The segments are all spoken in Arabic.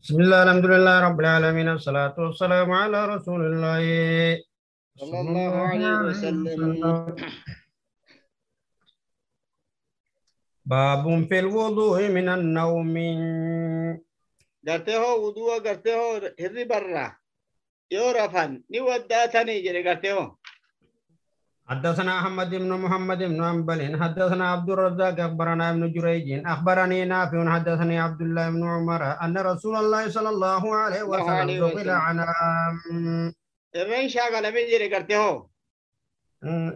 بسم الله الحمد لله رب العالمين الصلاة والسلام على رسول الله. صلى الله عليه وسلم. باب في الوضوء من النوم. hoo hirri barra yoo rafan ni waddaatanii jedhe gartee hoo حدثنا أحمد بن محمد بن حنبل حدثنا عبد الرزاق أخبرنا ابن جريج أخبرني نافع حدثني عبد الله بن عمر أن رسول الله صلى الله عليه وسلم سئل. عن irreen shaagalame jedhe gartee hoo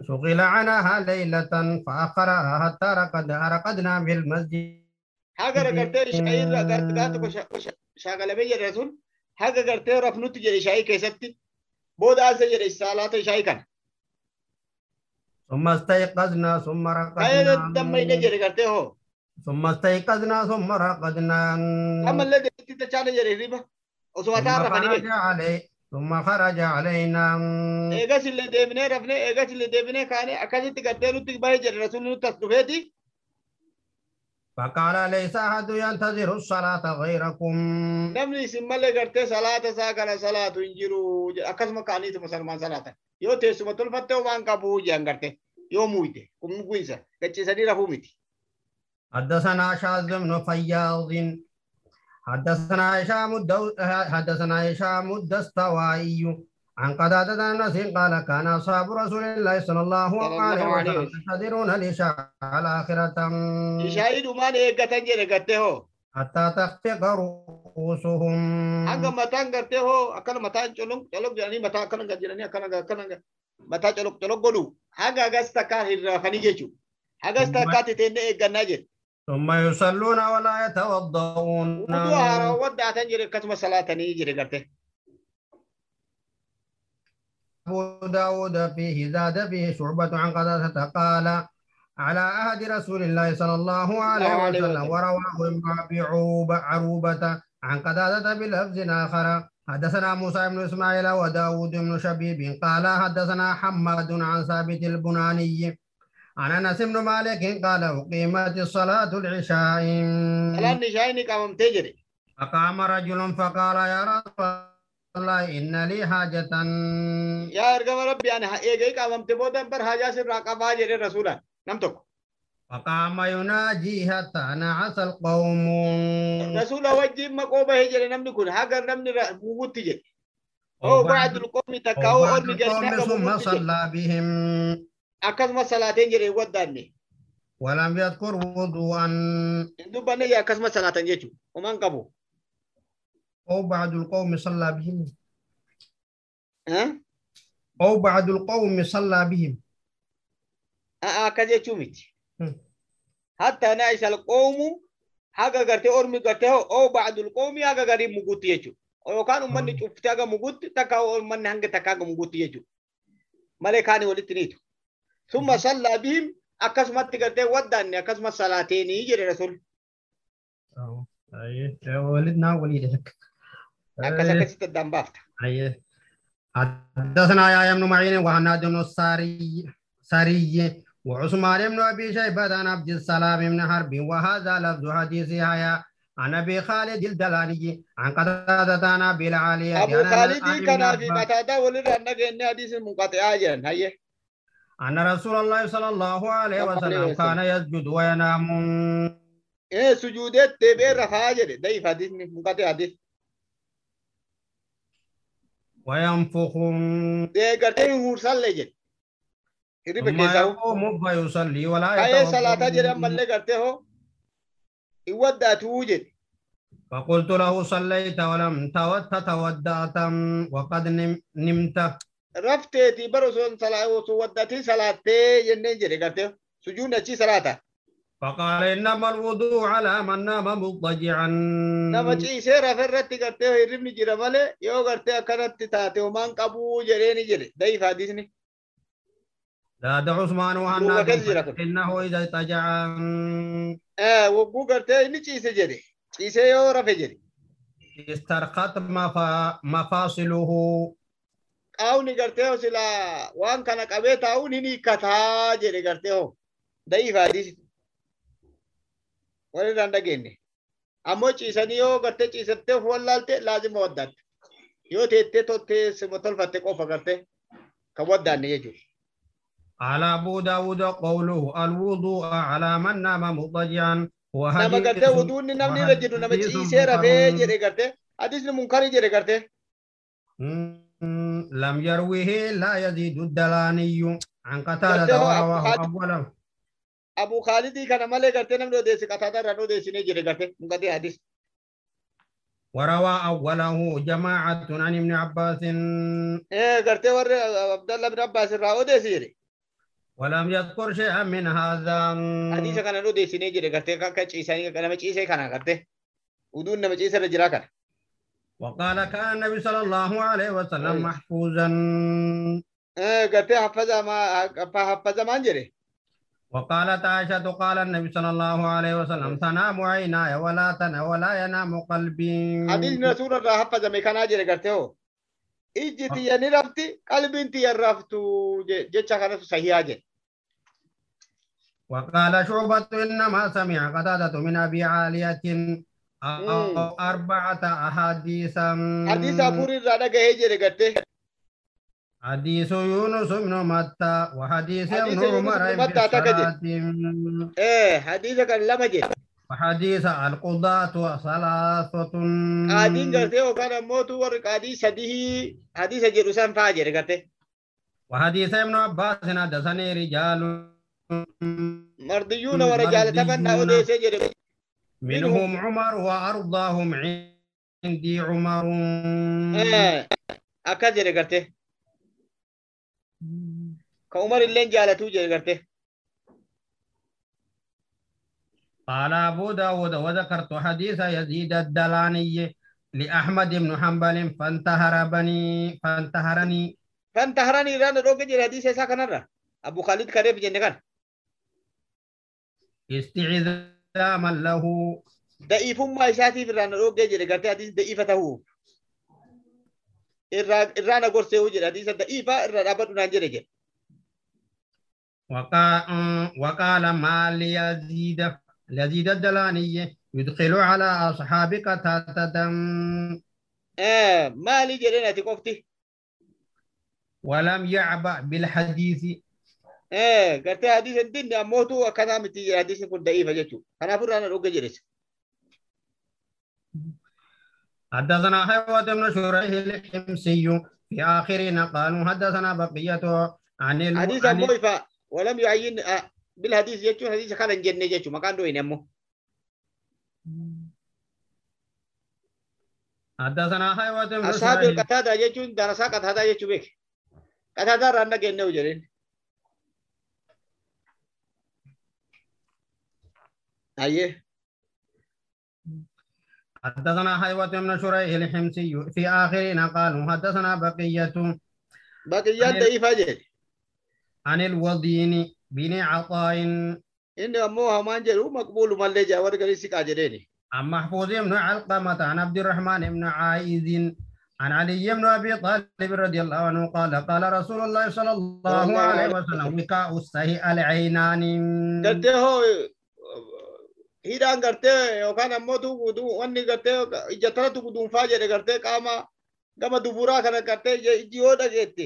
سئل عنها ليلة فأخرها حتى رقد رقدنا في المسجد. haga gartee shaayirra gaa tokko shaagalame jedhe sun haga gartee rafnutti jedhe shaayii keessatti booda asa jedhe salaata shaayii kana ثم استيقظنا ثم kayee dammayne رقدنا jedhe gartee hoo ثم استيقظنا ثم رقدنا ammallee deetti tachaana jedhe hirriba osuma ثم taan rafanii خرج be علي ثم خرج علينا eegas illee deebinee rafnee eegas illee deebinee kaanee akkasitti gartee nutti bahee jedhe rasuulli nutti as dhufeeti فقال ليس أحد ينتظر الصلاة غيركم salaata isaa kana salaatu hin jiru jedhe. akkasuma kaaniituma sanumaan salaatan yoo teessuma tolfatte waan qabu jedhan garte yoo muyte kun guisa gachiisanii rafuu miti حدثنا شاذ بن فياض حدثنا هشام. حدثنا هشام الدستوائي عن قتادة عن أنس قال كان أصحاب رسول الله صلى الله عليه وسلم. ينتظرون العشاء الآخرة eeggatan jedhe gartee hoo حتى تخفق رؤوسهم colok jedhanii mataa akkana gad jedhanii akkana gad- akkana gad- mataa colok colok godhu haga hagas takkaan hin rafanii jechuu hagas takkaatti teennee eeggannaa jedhe ثم يصلون ولا يتوضؤون wuduu haaraa waddaatan jedhe akkasuma salaatanii jedhe gartee أبو داود فيه زاد فيه شعبة عن قتادة قال على عهد رسول الله صلى الله عليه وسلم. ورواه ابن أبي عروبة عن قتادة بلفظ آخر حدثنا موسى بن إسماعيل وداود بن شبيب قال حدثنا حماد عن ثابت البناني عن أنس بن مالك قال أقيمت الصلاة العشاء salaanni ishaayii ni qabamtee jedhe فقام رجل فقال يا رسول الله إن لي حاجة yaa ergama rabbi ani ha- eegee qabamte booda bar hajaa sirraa qabaa jedhe rasuulaan nam tokko فقام يناجي حتى نعس القوم rasuula wajjiin maqoo bahee jedhe namni kun haga namni ra- mugutti jedhe oo bacdul qoomi takka oo وبعد ormi galchine القوم haga ثم mugutti jedhe صلى بهم akkasuma salaateen jedhe hin waddaanne ولم يذكر وضوءا hin dubbanne jedhe akkasuma salaatan jechuu homaan qabu أو بعد القوم صلى بهم. ها؟ أو بعد القوم صلى بهم. آه, آه، كذا تومت حتى نعيش القوم حاجة قرتي أرمي قرتي أو بعد القوم حاجة قريب مقوت يجو. أو كانوا من يشوف تاجا مقوت تكا أو من هنگ تكا مقوت يجو. ملكاني ولي تنيتو ثم صلى بهم أقسم تكرت ودان أقسم صلاتيني يجري رسول. أو أيه ولدنا ولي لك. Akkas akkasitti. حدثنا يا بن معين وهناد بن الساري ساري وعثمان بن ابي شيبه عن عبد السلام بن حرب وهذا لفظ حديث يحيى عن ابي خالد الدلاني عن قتادة عن ابي العالية ابن kanaa fi عباس qataadaa walirraa dhageenye hadiisin munqaxi'aa jiran hayye أن رسول الله صلى الله عليه وسلم كان يسجد وينام ee sujuudeet deebi'ee rafaa jedhe dayif hadiisni munqaxi'a hadiis وينفخ dee gartee hin huursallee jedhe hirriba ثم keessaa يقوم فيصلي ولا jedhe يتوضأ ammallee gartee hoo hin waddaatuu jedhe فقلت له صليت ولم تو- تتودأت وقد نم- نمت salaa osoo waddaatii salaattee jenneen jedhe gartee sujuudni achii salaata فقال إنما الوضوء على من نام مضطجعا nama ciisee rafe irratti gartee hirribni jira malee yoo gartee akkanatti taate homaan qabuu jedheeni jedhe dayif hadiisni زاد عثمان دوبا وهناد كيف جرى؟ إنه إذا اضطجع Eh, wogguu gartee inni ciise jedhe ciisee yoo rafe jedhe استرخت مفا- مفاصله qaawni gartee hoo silaa waan kana qabee taa'uun hin hiikkataa jedhe gartee hoo dayif dhageenne ammoo ciisanii yoo gartee ciisattee of wallaalte laazima waddaatte yoo teettee tottee sima tolfatte qofa gartee kan waddaanne jechuudha. قال أبو داود قوله الوضوء على من نام مضجعا nama gartee wuduunni namni irra jiru nama ciisee rafee jedhe gartee hadisni munkarii jedhe gartee لم يروه لا يزيد الدلاني عن قتادة ورواه أوله abu khaalidii kana malee gartee namni odeessi qataada irraan odeessinee jedhe gartee munqatee hadis وروى أوله جماعة عن ابن عباس gartee warri abdallah bin abbaas irraa odeessi jedhe ولم يذكر شيئا من هذا odeessinee jedhe gartee akka ciisanii nama ciisee kana gartee wuduun nama ciisa irra jiraa kana وقال كان النبي صلى الله عليه وسلم. محفوظا gartee haffazamaan jedhe وقال عائشة قال النبي صلى الله عليه وسلم تنام عيناي ولا تنام ولا ينام قلبي حديث نسور الله حقا زمي كان عجر قرته هو اجتي آه. يا نرفتي قلبي انت يا رفتو جيتشا خانس صحيح عجر وقال شعبة إنما سمع قتادة من أبي عالية أربعة أحاديثا. حديثا فوري رانا قهي جر قرته حديث يونس بن متى وحديث حديث ابن عمر بن ee hadiisa kan lama jedhe وحديث القضاة ثلاثة yookaan ammootu warri qaadii sadii hadiisa jedhu san faa jedhe gartee وحديث ابن عباس حدثني رجال mardiyyuuna warra jaalataman na مرديون. odeessee jedhe منهم عمر وأرضاهم عندي عمر ee akkas jedhe gartee كومر اللين جالتو جاي کرتے قال ابو داود وذكرت حديث يزيد الدلاني لاحمد بن حنبل فانتهر بني فانتهرني فانتهرني ران روك جي حديث ایسا کنا را ابو خالد کرے بجے نگان استعذام له دعيف ما يشاتي في الرانا روك جي لقرتي حديث دعيفته الرانا قرسي وجي حديث دعيفة الرانا بطنان جي لقرتي وقال ما ليزيد ليزيد الدلانية يدخل على أصحابك تاتدم إيه ما لي جرينا تكوفتي ولم يعبأ بالحديث. إيه قلت حديث الدين موتوا وكذا متي حديث يكون ضعيف جتو أنا فر أنا روك جريس حدثنا حيوة بن شريح الحمسي في آخرين قالوا حدثنا بقيته عن الحديث عن... kana hin jenne jechuudha maqaan dho'ine ammoo حدثنا حيوة بن ashaabil شريح qataadaa jechuun darasaa qataadaa jechuu beeke qataadaa irraa hin dhageenye jedheen ayyee حدثنا حيوة بن شريح الحمصي في آخرين قالوا حدثنا بقية Ani- da'iifaa jedhe عن الوضين بن عطاء ammoo hamaan jedhu maqbuulu mallee jaa warri galii siqaa jedheeni عن محفوظ بن علقمة عن عبد الرحمن بن عائذ عن علي بن أبي طالب رضي الله عنه قال قال رسول الله صلى الله عليه وسلم وكاء السيء العينان hidhaan gartee yookaan ammoo tu wanni gartee ijjattanatu guduunfaa jedhe gartee qaama gama duburaa kana gartee ijji yoo dhageette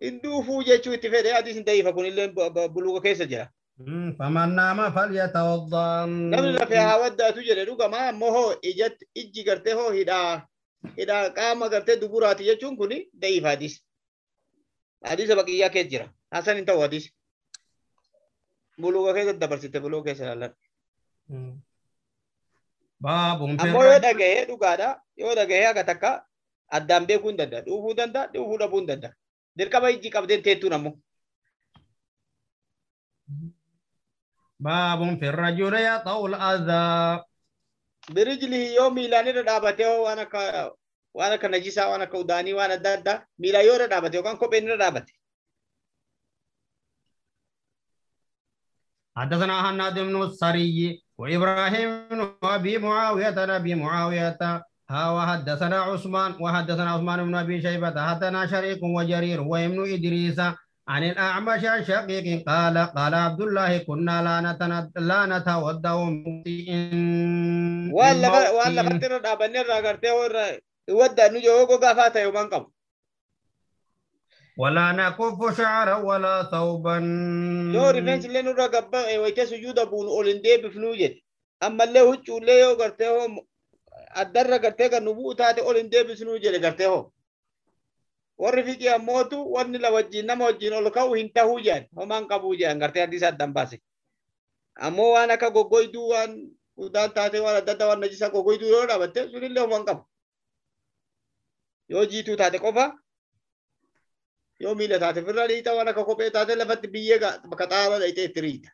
induufuu jechuu itti fedhe hadiisni da'iifa kun bulu buluuqa kesa jira. Hmm, Faman nama falya tawaddan. nabla fi haa waddaatu jedhe Duga ammoo Moho ijat ijji garte ho hida hida kama hidhaa qaama gartee duburaati jechuun kun hadis hadis ba kiya ke jira. Hasan hin ta'u hadiis. Buluuqa keessa dabarsite buluuqa keessa ilaalan. Ammoo yoo dhaga'ee dhugaadha yoo dhaga'ee ga takka addaan beekuu da danda'a dhuufuu danda'a dhuufuu da hin danda'a. Dirqama ijji qabdeen teettuun ammoo باب في الرجل يطأ الأذى birijlihi yoo miilaan irra dhaabatee hoo waan akka waan akka najisaa waan akka udaanii waan adda addaa miilaan yoo irra dhaabate yookaan kopheen irra dhaabate حدثنا هناد بن السري وإبراهيم بن أبي معاوية عن أبي معاوية ها وحدثنا عثمان وحدثنا عثمان بن أبي شيبة حدثنا شريك وجرير وابن إدريس عن الأعمش شقيق قال قال عبد الله كنا لا نتند لا نتودى مطيئين والله والله خاطر ابن الراغرتي ورا ودا نجو غو غفات يومكم ولا نكف شعرا ولا ثوبا. دور فينج لنو راغب اي إيوة ويكسو يودا بون اولنديب فلوجت أما له تشو له غرتهم addarra gartee kan nu bu'u taate ol hin deebisnuu jedhe gartee hoo. Warri fiqii ammootu wanni la wajjin nama wajjin ol ka'u hin tahuu jedhan homaan qabuu jedhan gartee hadiisa addan baase. Ammoo waan akka goggoyduu waan udaan taate waan adda addaa waan najisaa goggoyduu yoo dhaabatte sunillee homaan qabu. Yoo jiituu taate qofa yoo miila taate firra dhiita waan akka kophee taate lafatti biyyee bakka xaaba dhayitee itti riita.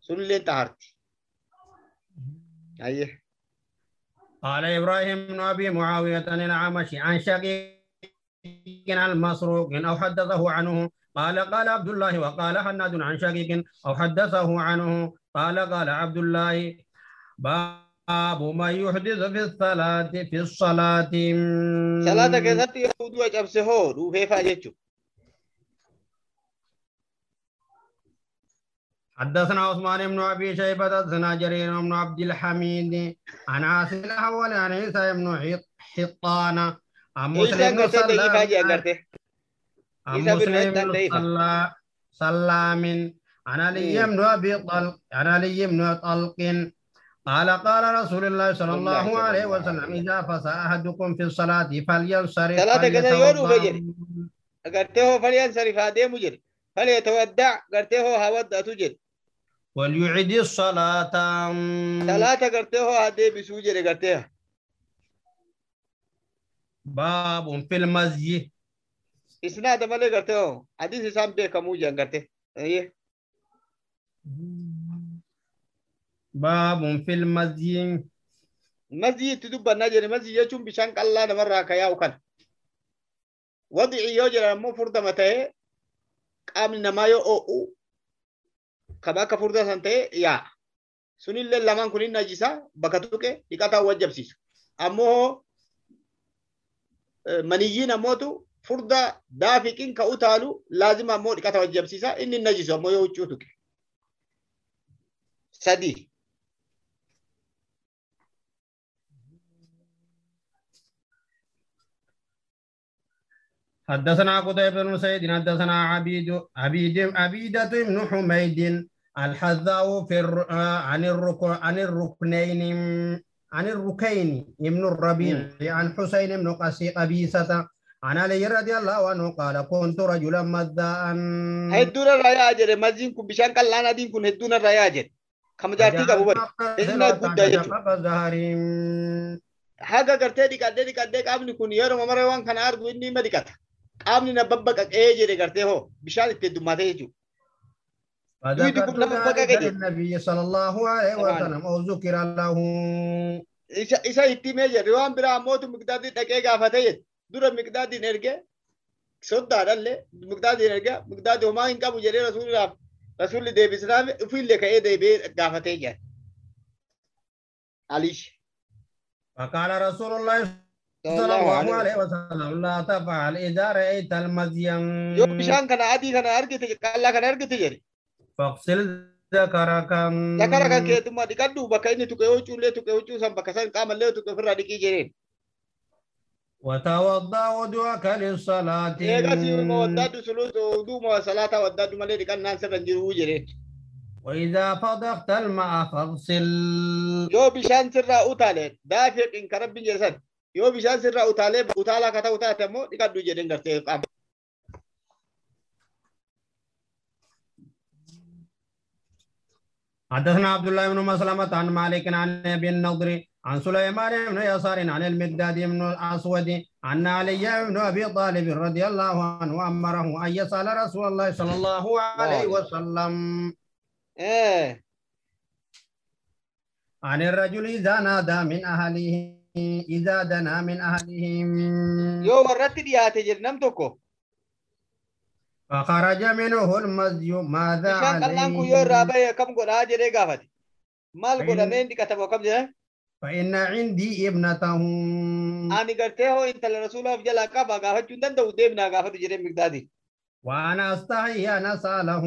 Sunillee xaharti. Ayyee. قال إبراهيم بن أبي معاوية عن الأعمش عن شقيق عن أو حدثه عنه. قال قال عبد الله وقال حناد عن شقيق أو حدثه عنه. قال قال عبد الله باب ما يحدث في الصلاة في الصلاة. Salaata keessatti yoo uduu cabse hoo dhuufeefaa حدثنا عثمان بن أبي شيبة حدثنا جرير بن عبد الحميد عن عاصم الأول عن عيسى بن حط- حطان عن مسلم agarte. عن مسلم سلام عن علي مم. بن أبي طلق عن علي بن طلق قال قال رسول الله صلى الله صلى عليه وسلم إذا فسى أحدكم في الصلاة فلينصرف صلاة كذا يورو فجر. Agartee hoo faliyaan sarifaa deemu jedhe. Falee tawaddaa gartee hoo haa waddatu jedhe. وليعد الصلاه Salaata gartee hoo haa deebisuu jedhe gartee haa. باب في المسجد Isnaada malee gartee hoo hadiis isaan beekamuu jedhan gartee. Ayyee. باب في المسجد Masjii itti dubbannaa jedhe masjii jechuun bishaan qallaa namarraa ka yaa'u kana. Wadicii yoo jedhan ammoo furdama ta'ee qaamni namaa yoo oo'u kama akka furdaa san ta'e yaa'a. Sunillee lamaan kun hin najisaa bakka tuqe dhiqataa wajjabsiisu. Ammoo eh, maniyyiin ammootu furdaa daafiqiin ka utaalu laazima ammoo dhiqata wajjabsiisa inni najisu ammoo yoo huccuu tuqe. Sadii. حدثنا قتيبة بن سعيد حدثنا عبيد عبيد عبيدة بن حميد الحذاء في الر... آه، عن الركو... عن الركنين عن الركين ابن الربيع عن حسين بن قسي قبيسة عن علي رضي الله عنه قال كنت رجلا مذاء. هدونا رياجر مزين كن بشان قال لانا دين كن هدونا رياجر كم جارتي كبوبر إذن قد جارتو حقا كرتدي كدي كدي كابني كن يارو ممر وان كان أرجو إني مدكتا dhiqata. Qaamni na babbaqaqee jedhe gartee hoo bishaan itti heddummaatee jechuudha. فذكرت يدكم لما ذلك بقى للنبي صلى الله عليه طبعاً. وسلم أو ذكر له Isa isa itti himee jedhe waan biraa ammootu miqdaadii dhaqee gaafatee jedhe. Dura miqdaadiin erge soddaadhallee miqdaadiin erge miqdaadii homaa hin qabu jedhee rasuuliidhaaf rasuulli deebisnaaf ofiillee ka'ee deebi'ee gaafatee jedhe. Aliish. فقال رسول الله صلى الله عليه وسلم لا تفعل إذا رأيت المزي yoo bishaan kana adii kana argite qallaa kana argite jedhe فاغسل ذكرك zakara kan keetummaa dhiqadhu bakka inni tuqe huccuu illee tuqe huccuu san bakka san qaama illee tuqe ofirraa dhiqii jedheen وتوضأ وضوءك للصلاة eegas ilma waddaaddu suluu duuma salaataa waddaaddu malee dhiqannaan sirra hin jiruu jedheen وإذا فضحت الماء فاغسل bishaan sirraa utaale daafeeqin ka rabbiin jedhe san yoo bishaan sirraa utaalee utaalaa ka ta'u taate ammoo dhiqadhu jedheen gartee qaama. حدثنا عبد الله بن مسلمة عن مالك عن أبي النضر عن سليمان بن يسار عن المقداد بن الأسود عن علي بن أبي طالب رضي الله عنه أمره أن يسأل رسول الله صلى الله عليه وسلم. Eh, عن الرجل إذا نادى من أهله اذا دنا من yoo warratti dhiyaate jedhe nam tokko فخرج منه المزي ماذا bishaan qal'aan kun yoo irraa عليه bahe akkam godhaa jedhee gaafate maal godhamee hin dhiqatamu akkam jedhe فإن عندي ابنته ani gartee hoo intala rasuulaaf jalaa qaba gaafachuu hin danda'u deemnaa gaafatu jedhee migdaadi وأنا أستحي أن أسأله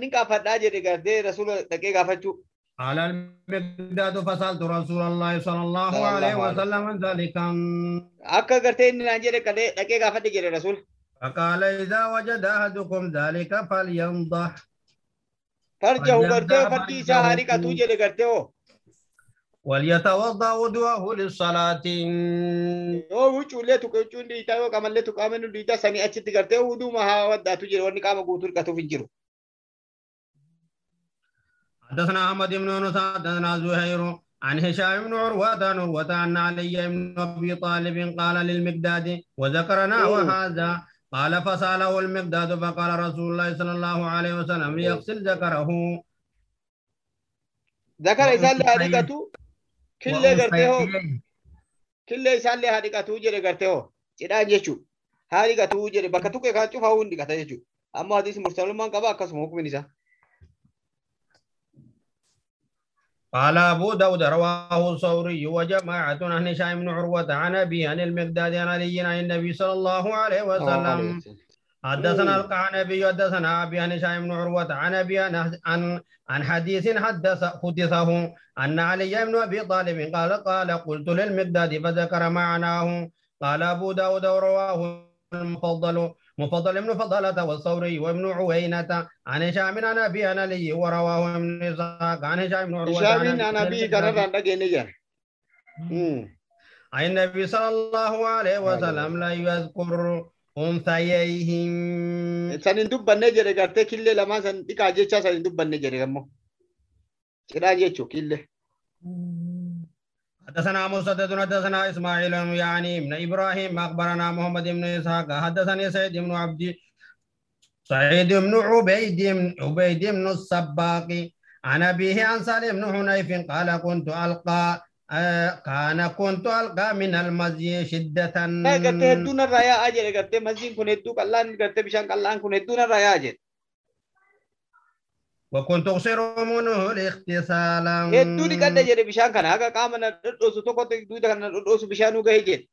nin qaafadhaa jedhe gartee rasuula dhaqee gaafachuu قال المقداد فسألت رسول الله صلى الله عليه وسلم عن ذلك inni naan jedhe kadhee dhaqee gaafadhe jedhe rasul فقال إذا وجد أحدكم ذلك فلينضح gartee farji isaa haa farjahu. dhiqatuu jedhe gartee hoo وليتوضأ وضوءه yoo huccuullee tuqe huccuun dhiitaa yoo qamallee tuqaame nu dhiitaa sanii achitti gartee huduuma haa waddaatu jedhe wanni qaama guutuu dhiqatuuf hin jiru حدثنا أحمد بن يونس حدثنا زهير عن هشام بن عروة عن عروة أن علي بن أبي طالب قال للمقداد وذكرنا. وهذا قال فسأله المقداد فقال رسول الله صلى الله عليه وسلم ليغسل ذكره zakara isaallee haa وأنثييه dhiqatu killee gartee hoo وأنثييه killee isaallee haa dhiqatuu jedhe gartee hoo cidhaan jechuu haa dhiqatuu jedhe bakka tuqe kan cufaa hin dhiqata jechuu amma hadiis mursalummaan qaba akkasuma hukumin isaa قال أبو داود رواه الثوري وجماعة عن هشام بن عروة عن أبي عن المقداد عن علي عن النبي صلى الله عليه وسلم. حدثنا. القعنبي حدثنا أبي عن هشام بن عروة عن أبي عن عن عن حديث حدث حدثه أن علي بن أبي طالب قال قال قلت للمقداد فذكر معناه. قال أبو داود ورواه المفضل. مفضل بن فضلة والثوري وابن عوينة عن هشام عن أبي عن علي ورواه ابن إسحاق عن هشام بن عروة عن Ishaabiin أبي عن. عن النبي صلى الله عليه وسلم لا يذكر أنثييهم dubbanne jedhe gartee killee lamaan san dhiqaa jechaa san hin dubbanne jedhe ammoo. Cidhaa jechuu killee. حدثنا مسدد حدثنا إسماعيل يعني ابن إبراهيم أخبرنا محمد بن إسحاق حدثني سعيد بن عبد سعيد بن عبيد بن عبيد بن السباق عن أبيه عن سالم بن حنيف قال كنت ألقى آه، كان كنت ألقى من المزي شدة. Naa gartee hedduu narraa yaa'aa jedhe gartee masjiin kun hedduu qal'aan gartee bishaan qal'aan kun hedduu narraa yaa'aa jedhe. وكنت اغسر منه الاغتسالا Hedduu dhiqadhe jedhe bishaan kana haga qaama na dhodhoosu tokkotti duuda kan na dhodhoosu bishaanuu gahe jedhe.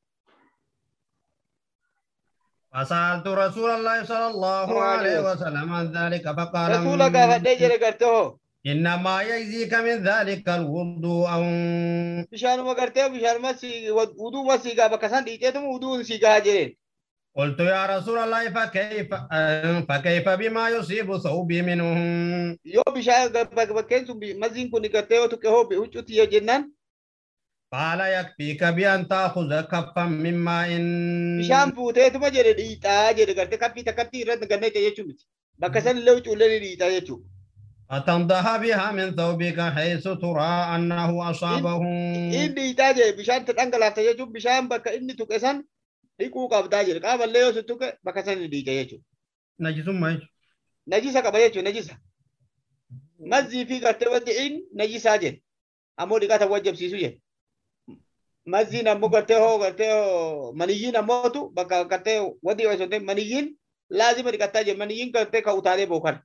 فسألت رسول الله صلى الله عليه وسلم عن ذلك فقال Rasuula gaafadhee jedhe gartee hoo إنما يجزيك من ذلك الوضوء bishaanuma gartee bishaanuma si uduuma si gaa bakka san dhiiteetuma uduun si gahaa jedheen. قلت يا رسول الله فكيف؟ فكيف بما يصيب صوبي منه؟ يو بشا بكيت مزين كنك تيو تكهو بيوچوت يا جنان قال يكفيك بأن تأخذ كفا من ماء. شام بوتي تما جدي ديتا جدي كرت كفي تكتي رد غني تي يچو بيت بكسن لو چول ديتا يچو فتنضح بها من ثوبك حيث ترى انه اصابه. ان ديتا جدي بشان تتنغلا تي يچو بشان بك ان تكسن dhiquu qabdaa jedhe qaamallee yoo si tuqe bakka san ni dhiixa jechuudha. نجس ما يجوز. Najisa qaba jechuudha najisa. Mazzii fi gartee wajjiin najisaa jedhe. Ammoo dhiqata wajjabsiisu jedhe. Mazziin ammoo gartee hoo gartee hoo maniyyiin ammootu bakka gartee wadii osoo ta'e maniyyiin laazima dhiqataa jedhe maniyyiin gartee ka utaalee bookan.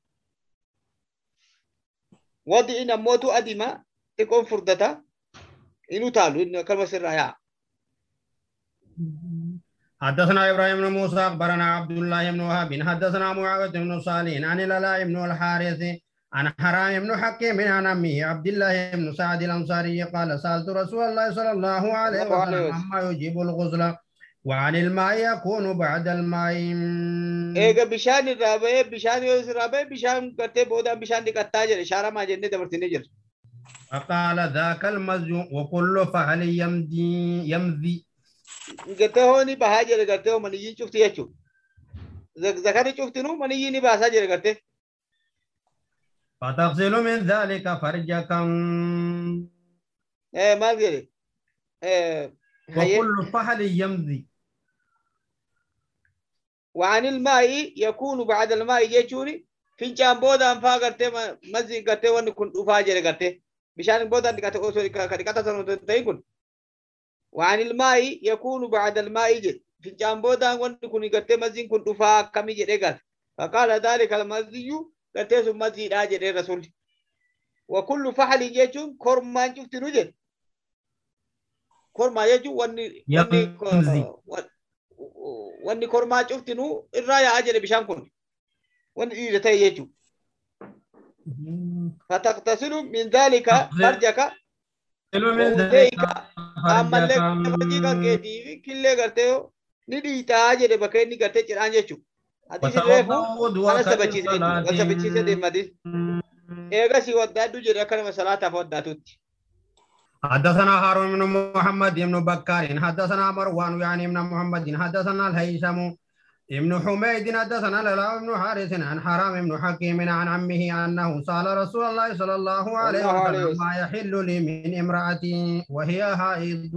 Wadiin ammootu adima xiqqoon furdata in utaalu inni akkasuma sirraa yaa'a. حدثنا إبراهيم بن موسى أخبرنا عبد الله بن وهب حدثنا معاوية بن صالح عن العلاء بن الحارث عن حرام بن حكيم عن أمه عبد الله بن سعد الأنصاري قال سألت رسول الله صلى الله عليه وسلم عما يجيب الغسل وعن الماء يكون بعد الماء Eega bishaan irraa bahee bishaan yoo irraa bahee bishaan gartee boodaan bishaan dhiqattaa jedhe shaaramaa jennee dabarsinee jirra. فقال ذاك المزي وكل فعل يمضي يمضي Gartee hooni bahaa jedhe gartee maniyyiin cufti jechuudha. Zakarri cuftinuu maniyyiin ni baasaa jedhe gartee. فتغسل من ذلك فرجك Eh, Maal jedhe? Eh, hayyee. وكل فعل يمضي وعن الماء يكون بعد الماء جيشوني فينشان بودان فا غرتي مزي غرتي وان كن دفا جري غرتي بشان بودان دكات اوسو كدكات سنو تاي كن وعن الماء يكون بعد الماء جي فينشان بودان وان كن غرتي مزي كن دفا كمي جري غر فقال ذلك المزي غرتي سو مزي دا جري رسول وكل فحل جيشون كرمان شفت نجد كرما يجو واني wanni kormaa cuftinuu irraa yaa'aa jedhe bishaan kun wanni dhiira ta'e jechuudha. فتغتسل من ذلك. فرجك من وأوديك ذلك أما لك فرجك فرجك كيتي كل قرته ندي تاجر بكني قرته جران جچو حديث ريفو وتوضأ أنا وضوءك سبچيس للصلاة أنا سبچيس دي مدي إيغا سي ودادو جرا كلمة صلاة فوداتوت حدثنا هارون بن محمد بن بكار حدثنا مروان يعني بن محمد حدثنا الهيثم ابن حميد حدثنا الهلال بن حارث عن حرام بن حكيم عن عمه انه سال رسول الله صلى الله عليه وسلم. ما يحل لي من امرأتي وهي حائض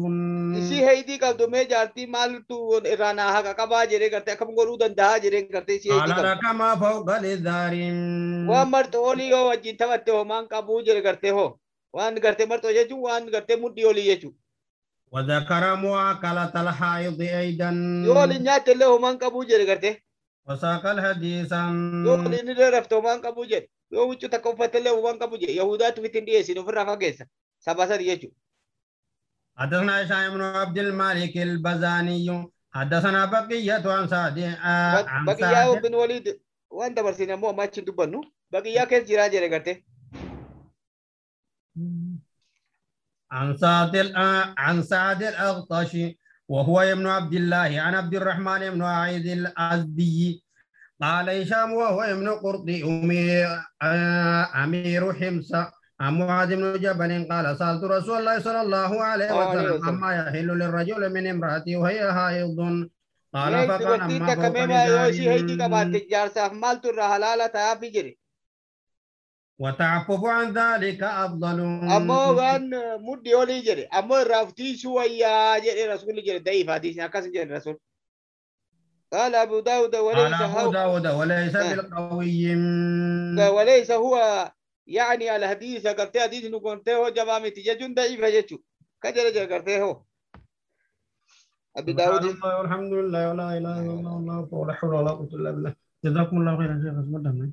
isi heidi qabdu mee jaartii maaltu irraanaa haqa qabaa jedhee garte akkam godhuu danda'a jedhee garte isi heidi قال qabdu لك ما فوق الإزار waan marxoo olii yoo wajjin taphatte hoo maan qabuu jedhe garte hoo waan garte marxoo jechuun waan garte mudhii olii jechuun وذكر مواكلة الحائض أيضا illee hoo maan qabuu jedhe garte وساق الحديث hoo maan qabuu jedhe yoo huccuu takka uffatte illee hoo maan qabuu jedhe yahudaatu fitin dhiyeessin ofirraa fageessa saba sadi jechuun حدثنا هشام بن عبد الملك البزاني حدثنا بقية عن سعد آه، عن baqiyyaa سعد bin waliid waan dabarsin ammoo amma achi dubbannu baqiyyaa keessa jiraa jedhe garte عن سعد آه، عن سعد الأغطش وهو ابن عبد الله عن عبد الرحمن بن عيد الأزدي. قال هشام وهو ابن قرطي أمير, آه، أمير حمص عن معاذ بن جبل. قال سألت رسول الله صلى الله عليه عليه وسلم. عما يحل للرجل من امرأته وهي حائض. قال فقال أما فوق وتعفف عن ذلك أفضل. waan mudhii olii jedhe ammoo irraa uftiisuu wayyaa jedhe rasuulli jedhe da'iif hadiisni akkas jedhe rasuul قال أبو داود وليس أبو هو داود وليس آه. بالقوي. وليس هو يعني الحديث قرتي حديث نقولته هو جوامع تجون ضعيف جتو كجر جر قرته هو. سبحان داود. الله والحمد لله ولا إله إلا الله ولا حول ولا قوة إلا بالله. جزاكم الله خيرا شيخ. اسمه